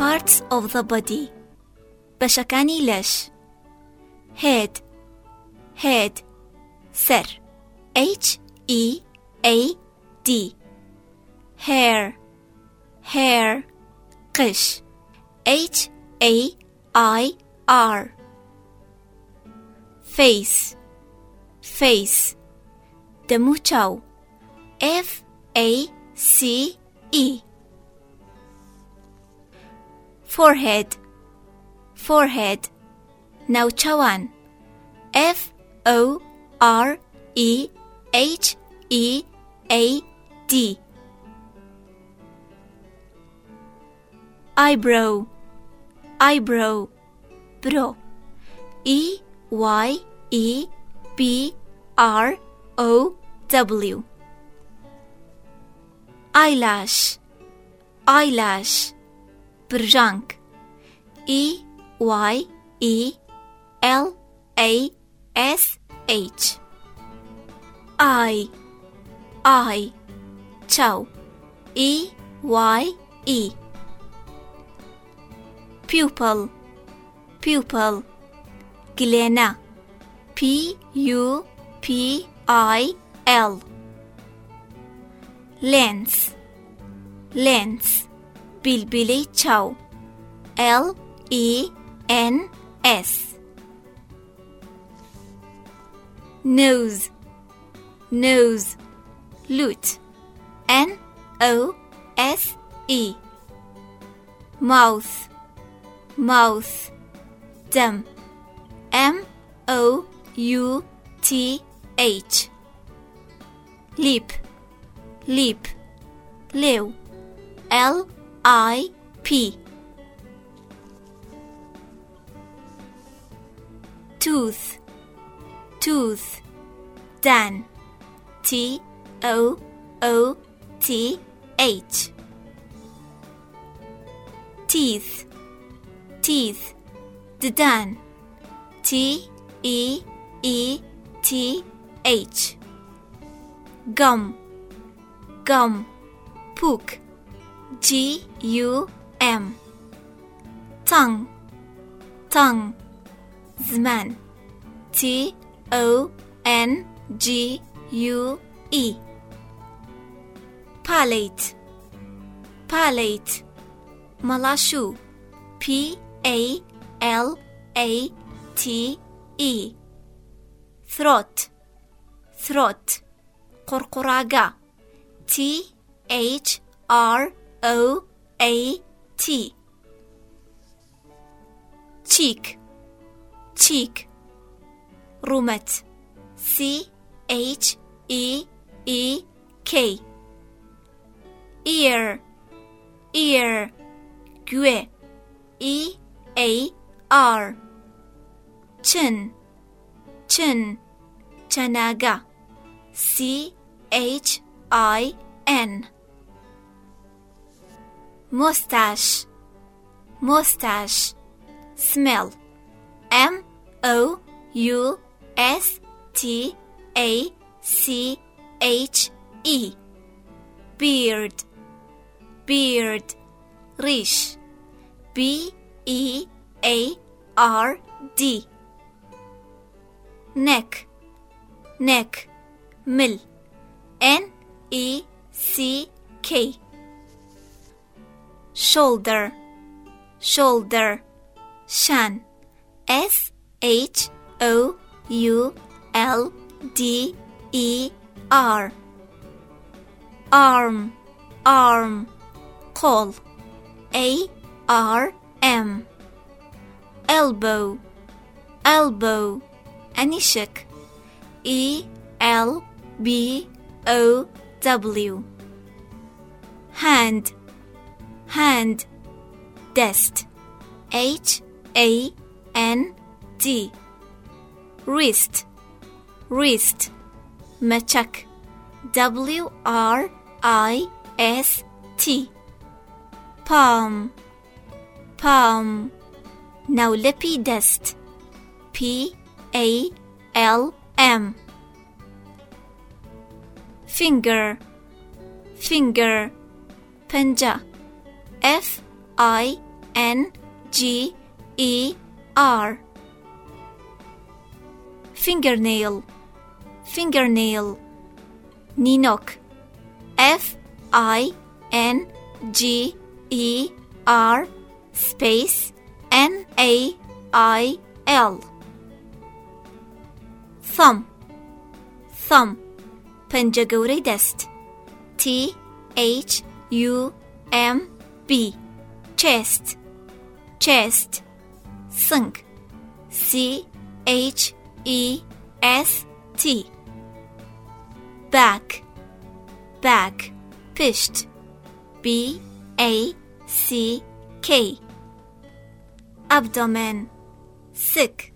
Parts of the body. Başakani leş Head. Head. Ser. H-E-A-D Hair. Hair. Kış H-A-I-R Face. Face. Demuçav F-A-C-E forehead, forehead. Now F O R E H E A D. Eyebrow, eyebrow, bro. E Y E B R O W. Eyelash, eyelash. Brjank. E Y E L A S H. I I Chow. E Y E. Pupil. Pupil. Gilena. P U P I L. Lens. Lens. Bilbili Chow. L E N S. Nose. Nose. Lute, N O S E. Mouth. Mouth. Dumb. M O U T H. Leap. Leap. Liu. L I P. Tooth. Tooth. Dan. T O O T H. Teeth. Teeth. Dan. T E E T H. Gum. Gum. Pook. G U M tongue tongue زمان T O N G U E palate palate مەڵاشوو P A L A T E throat throat قڕقڕاگا T H R O A T cheek cheek رومت C H E E K ear ear گوێ E A R chin chin چەناگا C H I N mustache. Mustache. Smell. M O U S T A C H E. Beard. Beard. Rish. B E A R D. Neck. Neck. Mill. N E C K shoulder, shoulder, shan, s h o u l d e r, arm, arm, kol, a r m, elbow, elbow, anishik, e l b o w, hand hand dest h a n d wrist. Wrist. Machak, w r i s t. Palm. Palm. Now lippy dest p a l m. Finger. Finger. Panja F I N G E R. Fingernail. Fingernail. Ninok. F I N G E R space N A I L. Thumb. Thumb. Penjaguri dust T H U M B. Chest. Chest. Sink. C. H. E. S. T. Back. Back. Pişt B. A. C. K. Abdomen. Sick.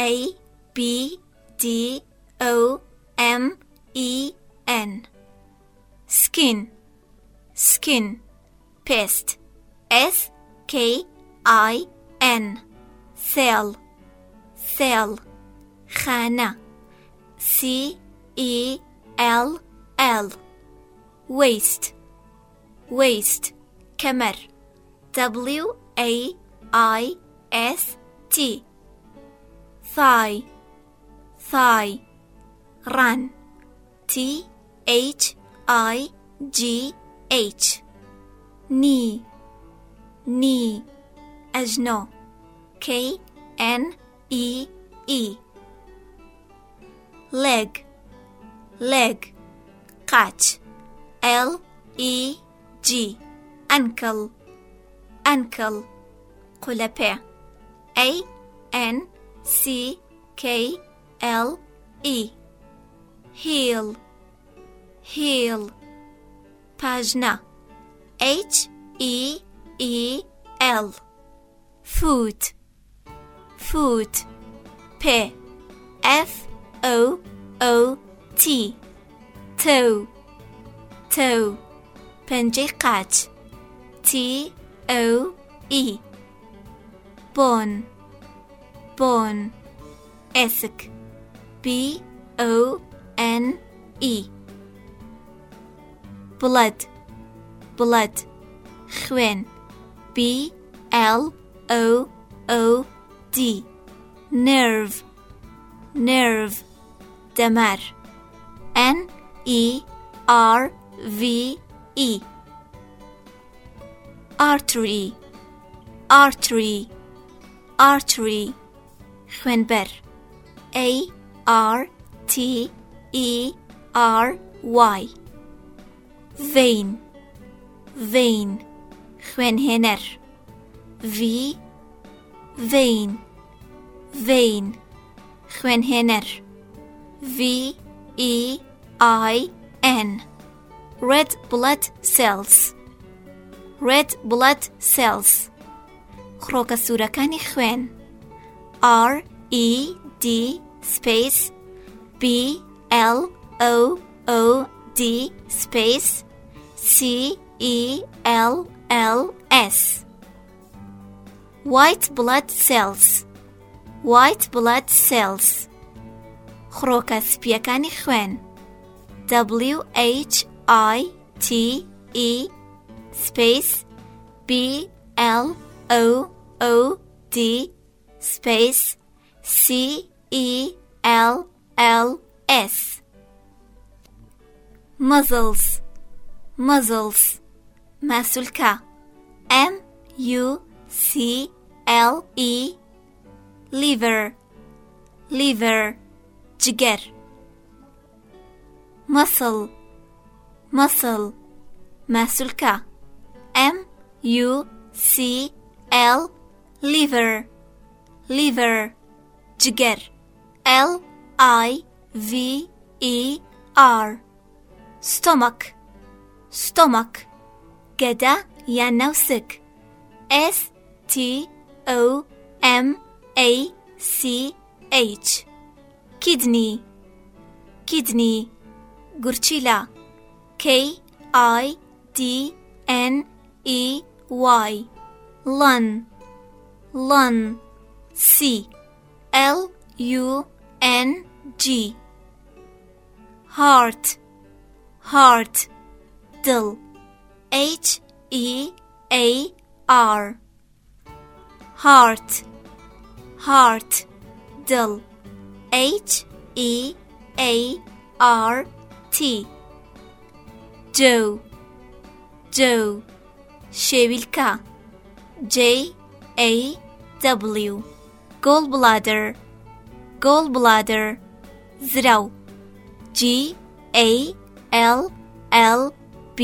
A. B. D. O. M. E. N. Skin. Skin Pest. S K I N. Cell. Cell. خانه. C E L L. Waist. Waist. كمر. W A I S T. Thigh. Thigh. Run. T H I G H knee knee أجنو K N E E leg leg قاچ L E G ankle ankle قلبة A N C K L E heel heel pajna H E E L. Foot foot p. F o o t. Toe. Toe. Penjikat t o e. Bon. Bon. Esk b o n e. Blood blood. Gwen, B L O O D. Nerve, nerve. Damar, N E R V E. Artery, artery, artery. Gwenber, A R T E R Y. Vein. vein خوێنهێنەر V vein vein خوێنهێنەر V E I N red blood cells red blood cells خڕۆکە سوورەکانی خوێن R E D space B L O O D space C E L L S white blood cells white blood cells خڕۆکە سپیەکانی خوێن W H I T E space B L O O D space C E L L S muzzles muzzles Masulka. M U C L E. Liver. Liver. Jigger. muscle. Muscle. Masulka. M U C L. Liver. Liver. Jigger. L I V E R. Stomach. Stomach. Geda yanausik. S T O M A C H. Kidney. Kidney. Gurchila. K I D N E Y. Lun. Lun. C. L U N G. Heart. Heart. Dill. H E A R. Heart. Heart. Dil H E A R T. Joe. Joe. Şevilka. J A W. Gallbladder. Gallbladder. Zraw G A L L B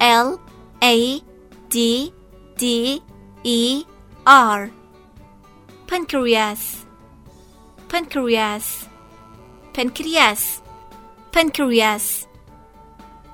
L A D D E R. Pancreas. Pancreas. Pancreas. Pancreas.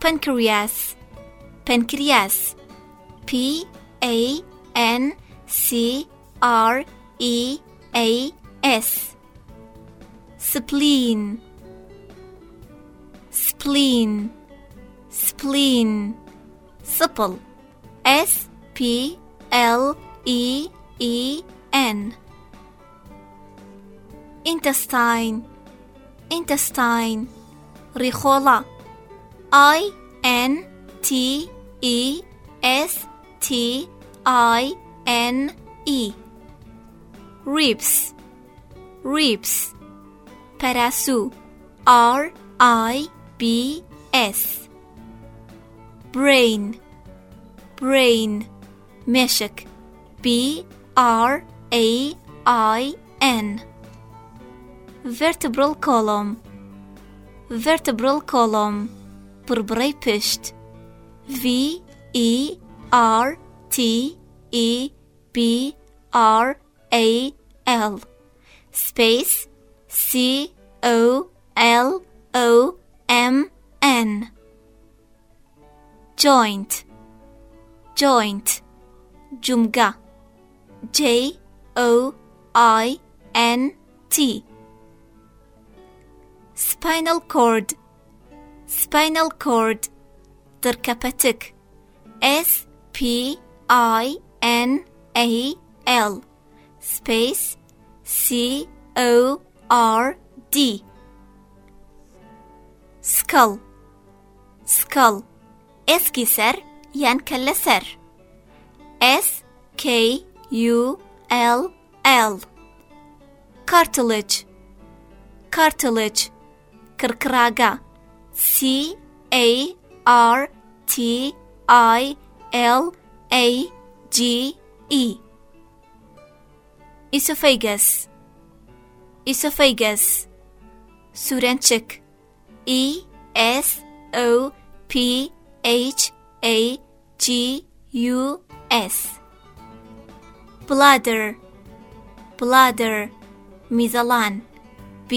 Pancreas. Pancreas. P A N C R E A S. Spleen. Spleen. Spleen Spell S P L E E N. Intestine. Intestine. Ricola I N T E S T I N E. Ribs. Ribs. Parasu R I B S brain, brain, meshek, B R A I N. Vertebral column, vertebral column, përbrej pisht, V E R T E B R A L. Space C O L O M N joint joint جمجة J O I N T spinal cord spinal cord تركبتك S P I N A L space C O R D skull skull Eskisar Yankalasar. S K U L L. Cartilage. Cartilage. Kırkıraga. C A R T I L A G E. Esophagus. Esophagus. Surençik. E S O P H A G U S bladder bladder میزەڵان B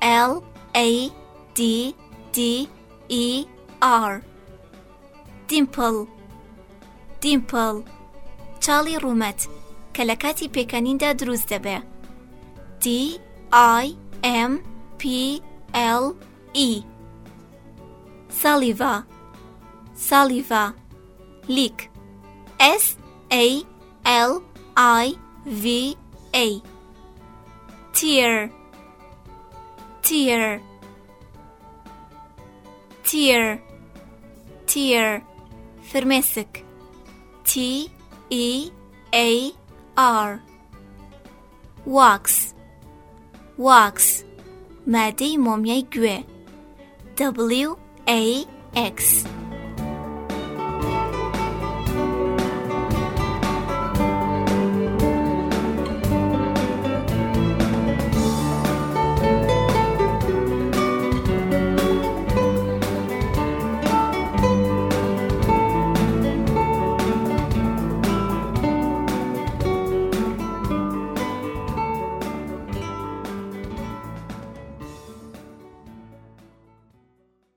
L A D D E R dimple dimple چاڵی ڕوومەت کە لە کاتی پێکەنیندا دروست دەبێ D I M P L E saliva saliva, lick, S A L I V A, tear, tear, tear, tear, vermessig, T E A R, wax, wax, madde mumya gwe, W A X.